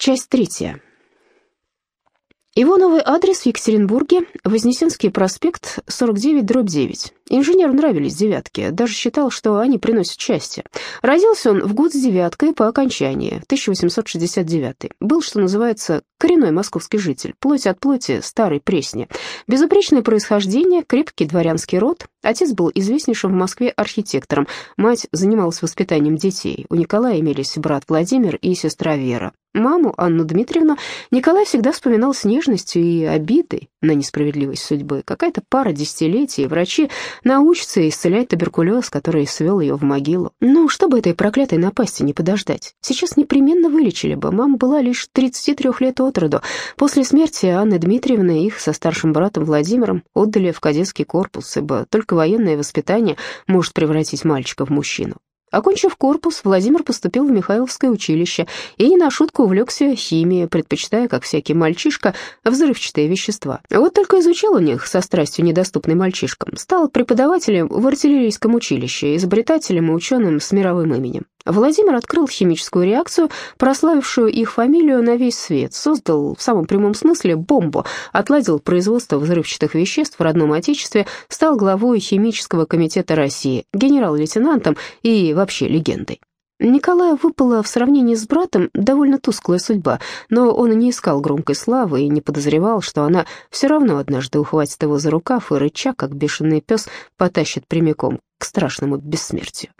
Часть третья. Его новый адрес в Екатеринбурге, Вознесенский проспект, 49, дробь 9. Инженеру нравились девятки, даже считал, что они приносят счастье. Родился он в год с девяткой по окончании, 1869. Был, что называется, коренной московский житель, плоть от плоти старой пресни. Безупречное происхождение, крепкий дворянский род. Отец был известнейшим в Москве архитектором, мать занималась воспитанием детей. У Николая имелись брат Владимир и сестра Вера. Маму, Анну Дмитриевну, Николай всегда вспоминал с нежностью и обидой на несправедливость судьбы. Какая-то пара десятилетий, врачи научатся исцелять туберкулез, который свел ее в могилу. Ну, чтобы этой проклятой напасти не подождать. Сейчас непременно вылечили бы. Мама была лишь 33 лет от роду. После смерти Анны Дмитриевны их со старшим братом Владимиром отдали в кадетский корпус, ибо только военное воспитание может превратить мальчика в мужчину. Окончив корпус, Владимир поступил в Михайловское училище и не на шутку увлекся химией, предпочитая, как всякий мальчишка, взрывчатые вещества. Вот только изучал у них со страстью недоступный мальчишкам, стал преподавателем в артиллерийском училище, изобретателем и ученым с мировым именем. Владимир открыл химическую реакцию, прославившую их фамилию на весь свет, создал в самом прямом смысле бомбу, отладил производство взрывчатых веществ в родном отечестве, стал главой химического комитета России, генерал-лейтенантом и вообще легендой. Николаю выпала в сравнении с братом довольно тусклая судьба, но он не искал громкой славы и не подозревал, что она все равно однажды ухватит его за рукав и рыча, как бешеный пес, потащит прямиком к страшному бессмертию.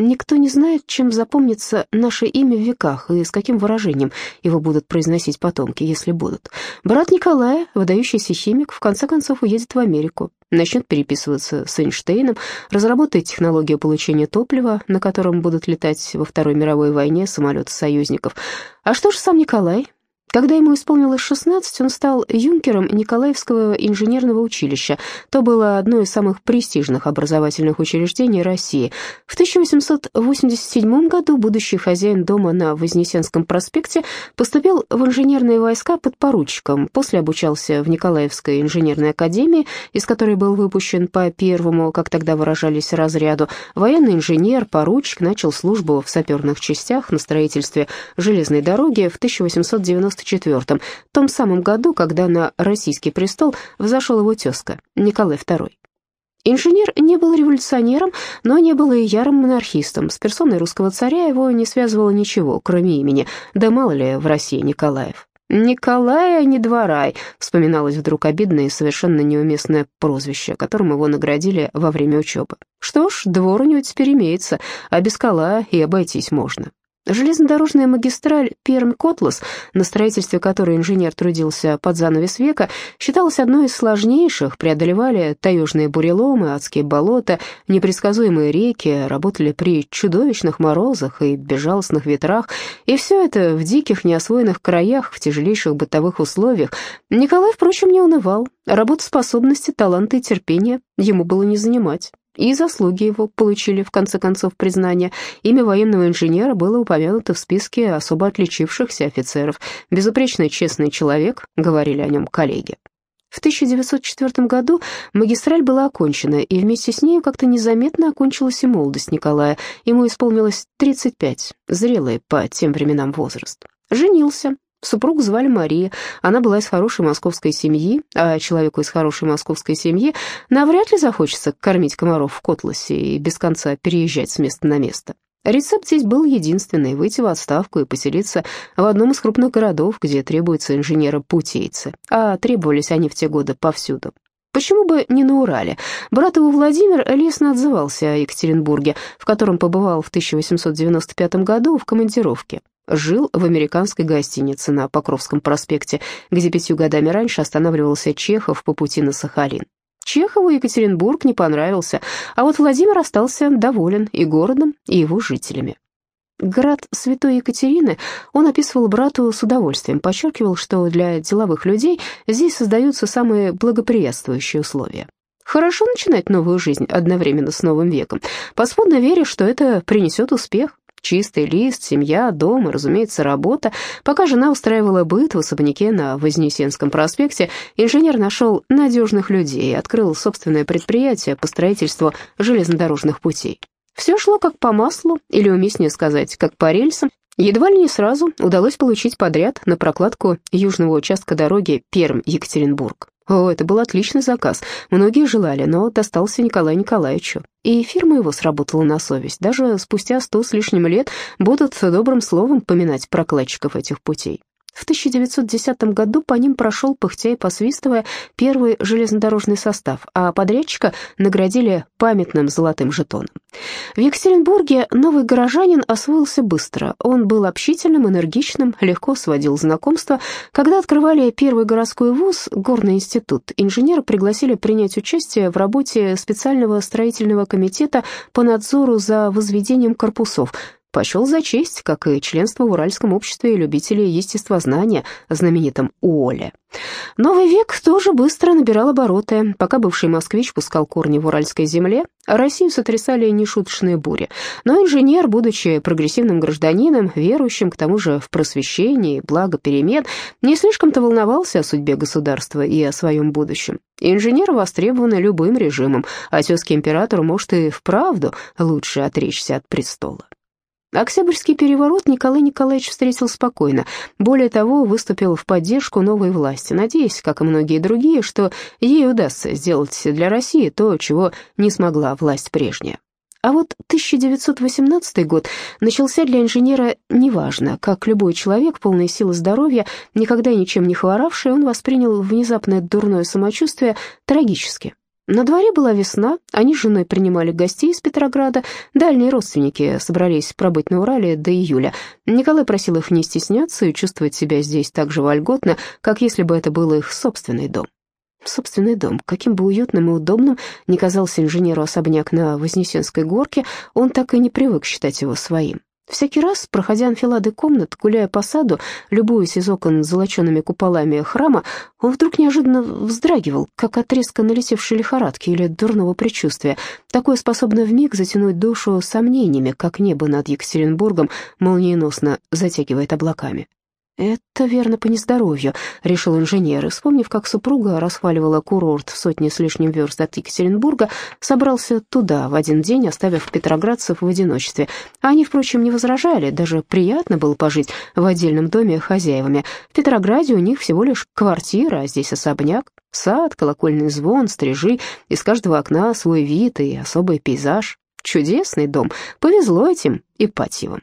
Никто не знает, чем запомнится наше имя в веках и с каким выражением его будут произносить потомки, если будут. Брат Николая, выдающийся химик, в конце концов уедет в Америку, начнет переписываться с Эйнштейном, разработает технологию получения топлива, на котором будут летать во Второй мировой войне самолеты союзников. А что же сам Николай? Когда ему исполнилось 16, он стал юнкером Николаевского инженерного училища. То было одно из самых престижных образовательных учреждений России. В 1887 году будущий хозяин дома на Вознесенском проспекте поступил в инженерные войска подпоручиком. После обучался в Николаевской инженерной академии, из которой был выпущен по первому, как тогда выражались, разряду. Военный инженер, поручик, начал службу в саперных частях на строительстве железной дороги в 1890 1994 том самом году, когда на российский престол взошел его тезка Николай II. Инженер не был революционером, но не был и ярым монархистом. С персоной русского царя его не связывало ничего, кроме имени, да мало ли в России Николаев. «Николая не дворай», — вспоминалось вдруг обидное и совершенно неуместное прозвище, которым его наградили во время учебы. «Что ж, двор у него теперь имеется, а без кола и обойтись можно». Железнодорожная магистраль Пермь-Котлас, на строительстве которой инженер трудился под занавес века, считалась одной из сложнейших, преодолевали таежные буреломы, адские болота, непредсказуемые реки, работали при чудовищных морозах и безжалостных ветрах, и все это в диких, неосвоенных краях, в тяжелейших бытовых условиях. Николай, впрочем, не унывал, работоспособности, таланта и терпения ему было не занимать. И заслуги его получили, в конце концов, признание. Имя военного инженера было упомянуто в списке особо отличившихся офицеров. «Безупречный честный человек», — говорили о нем коллеги. В 1904 году магистраль была окончена, и вместе с нею как-то незаметно окончилась и молодость Николая. Ему исполнилось 35, зрелый по тем временам возраст. Женился, Супругу звали Мария, она была из хорошей московской семьи, а человеку из хорошей московской семьи навряд ли захочется кормить комаров в котласе и без конца переезжать с места на место. Рецепт здесь был единственный – выйти в отставку и поселиться в одном из крупных городов, где требуются инженеры-путейцы, а требовались они в те годы повсюду. Почему бы не на Урале? Брат его Владимир лестно отзывался о Екатеринбурге, в котором побывал в 1895 году в командировке жил в американской гостинице на Покровском проспекте, где пятью годами раньше останавливался Чехов по пути на Сахалин. Чехову Екатеринбург не понравился, а вот Владимир остался доволен и городом, и его жителями. Град Святой Екатерины он описывал брату с удовольствием, подчеркивал, что для деловых людей здесь создаются самые благоприятствующие условия. Хорошо начинать новую жизнь одновременно с новым веком, посподно веря, что это принесет успех. Чистый лист, семья, дом и, разумеется, работа. Пока жена устраивала быт в особняке на Вознесенском проспекте, инженер нашел надежных людей и открыл собственное предприятие по строительству железнодорожных путей. Все шло как по маслу, или уместнее сказать, как по рельсам, Едва ли не сразу удалось получить подряд на прокладку южного участка дороги Пермь-Екатеринбург. О, это был отличный заказ. Многие желали, но достался Николаю Николаевичу. И фирма его сработала на совесть. Даже спустя сто с лишним лет будут добрым словом поминать прокладчиков этих путей. В 1910 году по ним прошел, пыхтя и посвистывая, первый железнодорожный состав, а подрядчика наградили памятным золотым жетоном. В Екатеринбурге новый горожанин освоился быстро. Он был общительным, энергичным, легко сводил знакомства. Когда открывали первый городской вуз, горный институт, инженера пригласили принять участие в работе специального строительного комитета по надзору за возведением корпусов – почел за честь, как и членство в Уральском обществе любителей естествознания, знаменитом УОЛе. Новый век тоже быстро набирал обороты. Пока бывший москвич пускал корни в уральской земле, Россию сотрясали нешуточные бури. Но инженер, будучи прогрессивным гражданином, верующим к тому же в просвещении, благо перемен, не слишком-то волновался о судьбе государства и о своем будущем. Инженер востребованы любым режимом, а тезке императору может и вправду лучше отречься от престола. Октябрьский переворот Николай Николаевич встретил спокойно. Более того, выступил в поддержку новой власти, надеясь, как и многие другие, что ей удастся сделать для России то, чего не смогла власть прежняя. А вот 1918 год начался для инженера неважно. Как любой человек, полный силы здоровья, никогда ничем не хворавший, он воспринял внезапное дурное самочувствие трагически. На дворе была весна, они с женой принимали гостей из Петрограда, дальние родственники собрались пробыть на Урале до июля. Николай просил их не стесняться и чувствовать себя здесь так же вольготно, как если бы это был их собственный дом. Собственный дом, каким бы уютным и удобным ни казался инженеру особняк на Вознесенской горке, он так и не привык считать его своим. Всякий раз, проходя анфилады комнат, гуляя по саду, любуясь из окон золочеными куполами храма, он вдруг неожиданно вздрагивал, как от резко налетевшей лихорадки или дурного предчувствия. Такое способно вмиг затянуть душу сомнениями, как небо над Екатеринбургом молниеносно затягивает облаками. «Это верно по нездоровью», — решил инженер, и, вспомнив, как супруга расхваливала курорт в сотни с лишним верст от Екатеринбурга, собрался туда в один день, оставив петроградцев в одиночестве. Они, впрочем, не возражали, даже приятно было пожить в отдельном доме хозяевами. В Петрограде у них всего лишь квартира, а здесь особняк, сад, колокольный звон, стрижи, из каждого окна свой вид и особый пейзаж. Чудесный дом, повезло этим Ипатьевым.